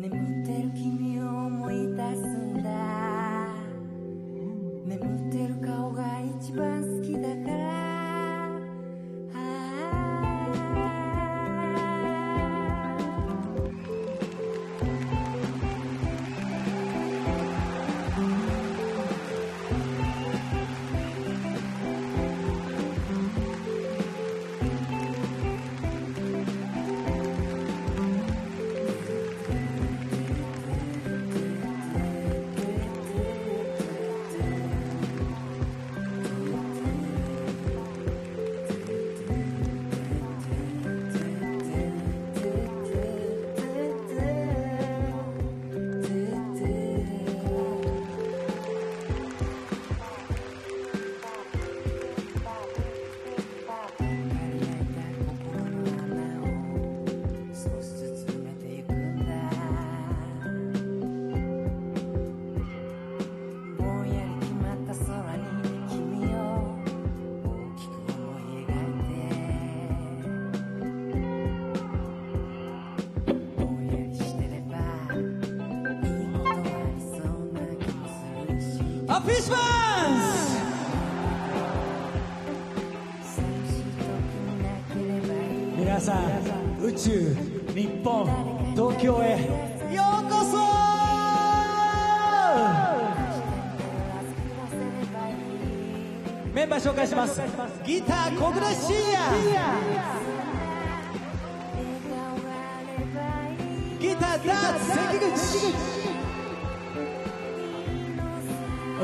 眠ってる君あフィッシュマン皆さん宇宙日本東京へ。ようこそ！メンバー紹介します。ギター小暮慎也ギターダーツ関口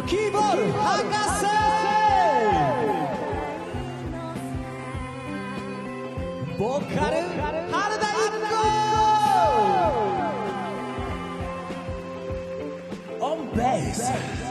キーボール博士ボーカル原田一子オンベース